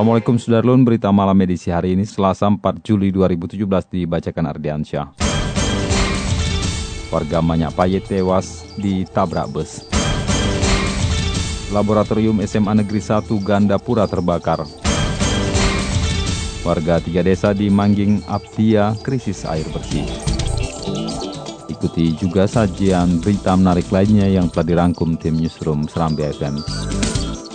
Assalamualaikum Sudarlun, berita malam edisi hari ini Selasa 4 Juli 2017 dibacakan Ardiansyah. Warga Manyak Payet tewas ditabrak bus. Laboratorium SMA Negeri 1 Gandapura terbakar. Warga tiga desa di Mangging Aptia krisis air bersih. Ikuti juga sajian berita menarik lainnya yang telah dirangkum tim Newsroom Serambi FM.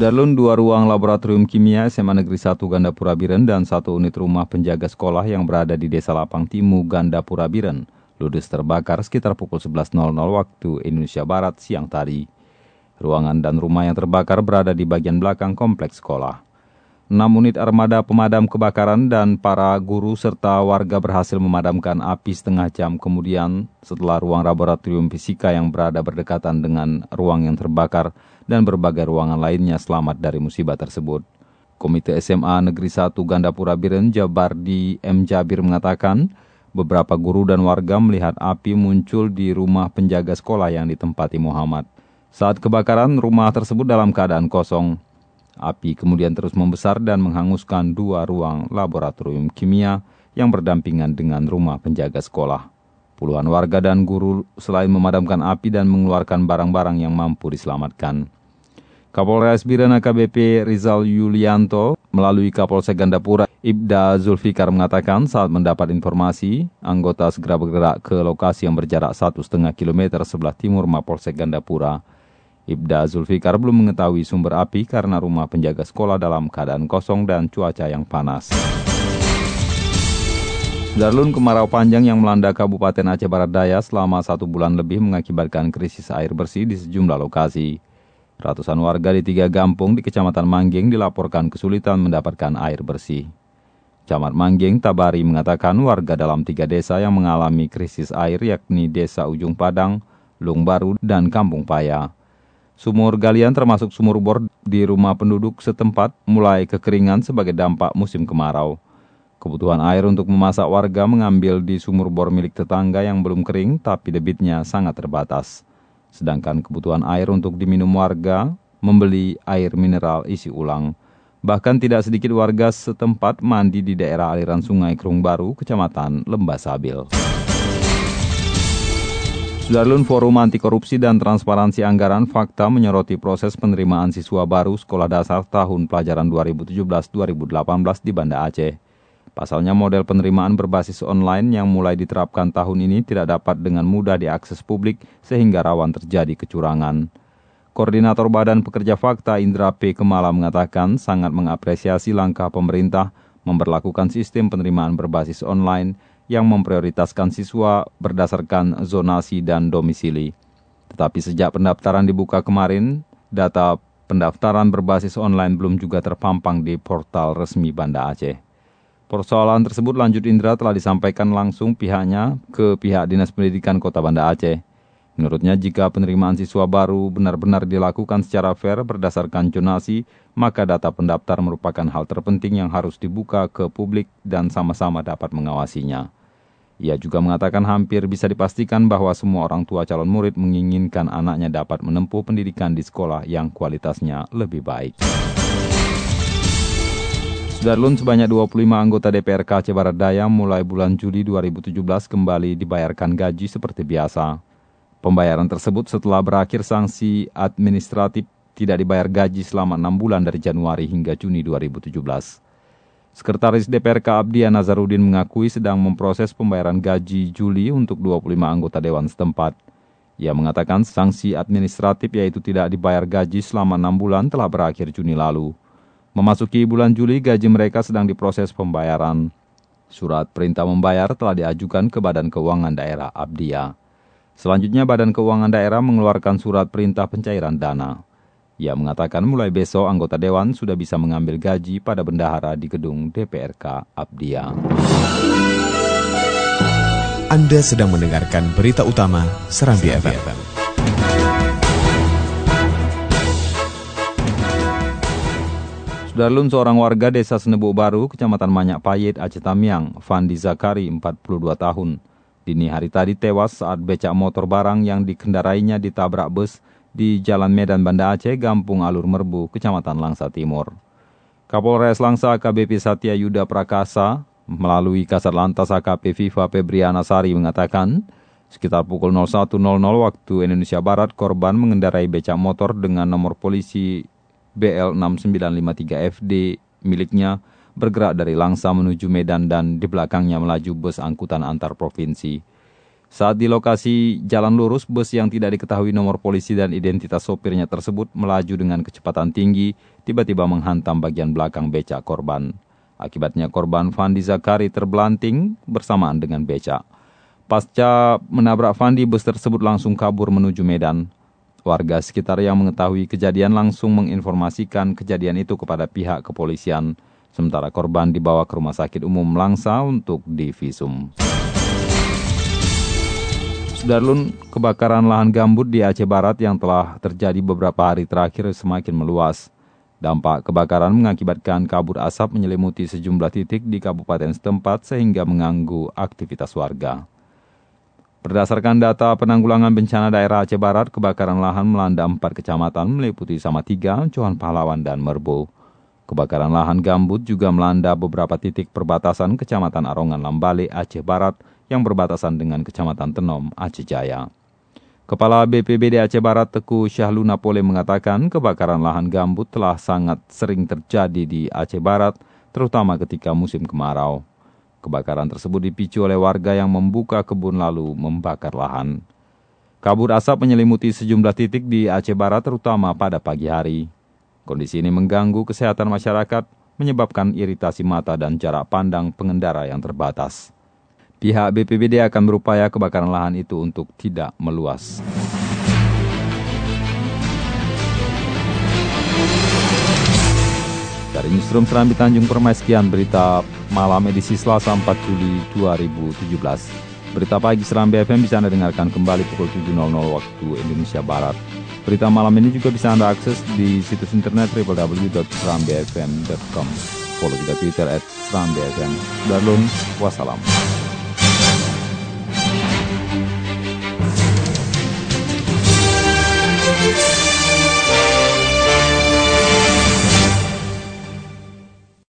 Darlun dua ruang laboratorium kimia SMA Negeri 1 Gandapura Biren dan satu unit rumah penjaga sekolah yang berada di Desa Lapang Timu Gandapura Biren ludes terbakar sekitar pukul 11.00 waktu Indonesia Barat siang tadi. Ruangan dan rumah yang terbakar berada di bagian belakang kompleks sekolah. Enam unit armada pemadam kebakaran dan para guru serta warga berhasil memadamkan api setengah jam kemudian setelah ruang laboratorium fisika yang berada berdekatan dengan ruang yang terbakar dan berbagai ruangan lainnya selamat dari musibah tersebut. Komite SMA Negeri 1 Gandapura Biren Jabardi M. Jabir mengatakan, beberapa guru dan warga melihat api muncul di rumah penjaga sekolah yang ditempati Muhammad. Saat kebakaran, rumah tersebut dalam keadaan kosong. Api kemudian terus membesar dan menghanguskan dua ruang laboratorium kimia yang berdampingan dengan rumah penjaga sekolah. Puluhan warga dan guru selain memadamkan api dan mengeluarkan barang-barang yang mampu diselamatkan. Kapolres Biren AKBP Rizal Yulianto melalui Kapolsek Gandapura Ibda Zulfikar mengatakan saat mendapat informasi, anggota segera bergerak ke lokasi yang berjarak 1,5 km sebelah timur Mapolsek Gandapura. Ibda Zulfikar belum mengetahui sumber api karena rumah penjaga sekolah dalam keadaan kosong dan cuaca yang panas. Darlun kemarau panjang yang melanda Kabupaten Aceh Barat Daya selama satu bulan lebih mengakibatkan krisis air bersih di sejumlah lokasi. Ratusan warga di tiga kampung di Kecamatan Manggeng dilaporkan kesulitan mendapatkan air bersih. Camat Manggeng Tabari mengatakan warga dalam tiga desa yang mengalami krisis air yakni Desa Ujung Padang, Lung Baru, dan Kampung Paya. Sumur galian termasuk sumur bor di rumah penduduk setempat mulai kekeringan sebagai dampak musim kemarau. Kebutuhan air untuk memasak warga mengambil di sumur bor milik tetangga yang belum kering tapi debitnya sangat terbatas. Sedangkan kebutuhan air untuk diminum warga membeli air mineral isi ulang. Bahkan tidak sedikit warga setempat mandi di daerah aliran sungai Kerung Baru, Kecamatan Lembah Sabil. Sudarlun Forum Anti Korupsi dan Transparansi Anggaran Fakta menyoroti proses penerimaan siswa baru sekolah dasar tahun pelajaran 2017-2018 di Banda Aceh. Pasalnya model penerimaan berbasis online yang mulai diterapkan tahun ini tidak dapat dengan mudah diakses publik sehingga rawan terjadi kecurangan. Koordinator Badan Pekerja Fakta Indra P. Kemala mengatakan sangat mengapresiasi langkah pemerintah memperlakukan sistem penerimaan berbasis online yang memprioritaskan siswa berdasarkan zonasi dan domisili. Tetapi sejak pendaftaran dibuka kemarin, data pendaftaran berbasis online belum juga terpampang di portal resmi Banda Aceh. Persoalan tersebut lanjut Indra telah disampaikan langsung pihaknya ke pihak Dinas Pendidikan Kota Banda Aceh. Menurutnya jika penerimaan siswa baru benar-benar dilakukan secara fair berdasarkan zonasi, maka data pendaftar merupakan hal terpenting yang harus dibuka ke publik dan sama-sama dapat mengawasinya. Ia juga mengatakan hampir bisa dipastikan bahwa semua orang tua calon murid menginginkan anaknya dapat menempuh pendidikan di sekolah yang kualitasnya lebih baik. Darlun sebanyak 25 anggota DPRK Aceh Barat Daya mulai bulan Juli 2017 kembali dibayarkan gaji seperti biasa. Pembayaran tersebut setelah berakhir sanksi administratif tidak dibayar gaji selama 6 bulan dari Januari hingga Juni 2017. Sekretaris DPRK Abdia Nazarudin mengakui sedang memproses pembayaran gaji Juli untuk 25 anggota Dewan setempat. Ia mengatakan sanksi administratif yaitu tidak dibayar gaji selama 6 bulan telah berakhir Juni lalu. Memasuki bulan Juli, gaji mereka sedang diproses pembayaran. Surat perintah membayar telah diajukan ke Badan Keuangan Daerah Abdia. Selanjutnya, Badan Keuangan Daerah mengeluarkan surat perintah pencairan dana. Ia mengatakan mulai besok anggota Dewan sudah bisa mengambil gaji pada bendahara di gedung DPRK Abdia. Anda sedang mendengarkan berita utama Serambi, FM. Sudarlun seorang warga desa Senebuk Baru, Kecamatan Manyak Payet, Aceh Tamiang, Fandi Zakari, 42 tahun. Dini hari tadi tewas saat becak motor barang yang dikendarainya ditabrak bus di Jalan Medan Banda Aceh, Gampung Alur Merbu, Kecamatan Langsa Timur. Kapolres Langsa AKBP Satya Yuda Prakasa melalui Kasat Lantas AKP Viva Febriana Sari mengatakan, sekitar pukul 01.00 waktu Indonesia Barat, korban mengendarai becak motor dengan nomor polisi BL6953FD miliknya bergerak dari Langsa menuju Medan dan di belakangnya melaju bus angkutan antar provinsi. Saat di lokasi jalan lurus, bus yang tidak diketahui nomor polisi dan identitas sopirnya tersebut melaju dengan kecepatan tinggi, tiba-tiba menghantam bagian belakang becak korban. Akibatnya korban Fandi Zakari terbelanting bersamaan dengan becak. Pasca menabrak Fandi, bus tersebut langsung kabur menuju Medan. Warga sekitar yang mengetahui kejadian langsung menginformasikan kejadian itu kepada pihak kepolisian, sementara korban dibawa ke Rumah Sakit Umum Langsa untuk divisum. Sudarlun, kebakaran lahan gambut di Aceh Barat yang telah terjadi beberapa hari terakhir semakin meluas. Dampak kebakaran mengakibatkan kabut asap menyelimuti sejumlah titik di kabupaten setempat sehingga mengganggu aktivitas warga. Berdasarkan data penanggulangan bencana daerah Aceh Barat, kebakaran lahan melanda empat kecamatan meliputi Samatiga, Johan Pahlawan, dan Merbo. Kebakaran lahan gambut juga melanda beberapa titik perbatasan Kecamatan Arongan Lambale, Aceh Barat, yang berbatasan dengan Kecamatan Tenom, Aceh Jaya. Kepala BPBD Aceh Barat Teku Syahlu Napole mengatakan kebakaran lahan gambut telah sangat sering terjadi di Aceh Barat, terutama ketika musim kemarau. Kebakaran tersebut dipicu oleh warga yang membuka kebun lalu membakar lahan. Kabut asap menyelimuti sejumlah titik di Aceh Barat terutama pada pagi hari. Kondisi ini mengganggu kesehatan masyarakat, menyebabkan iritasi mata dan jarak pandang pengendara yang terbatas. Pihak BPBD akan berupaya kebakaran lahan itu untuk tidak meluas. Dari Newsroom Serambi Tanjung Permai, sekian berita malam edisi Selasa 4 Juli 2017. Berita pagi Serambi FM bisa Anda dengarkan kembali pukul 7.00 waktu Indonesia Barat. Berita malam ini juga bisa Anda akses di situs internet www.serambifm.com. Follow juga Twitter at Serambi FM. Darulun, wassalam.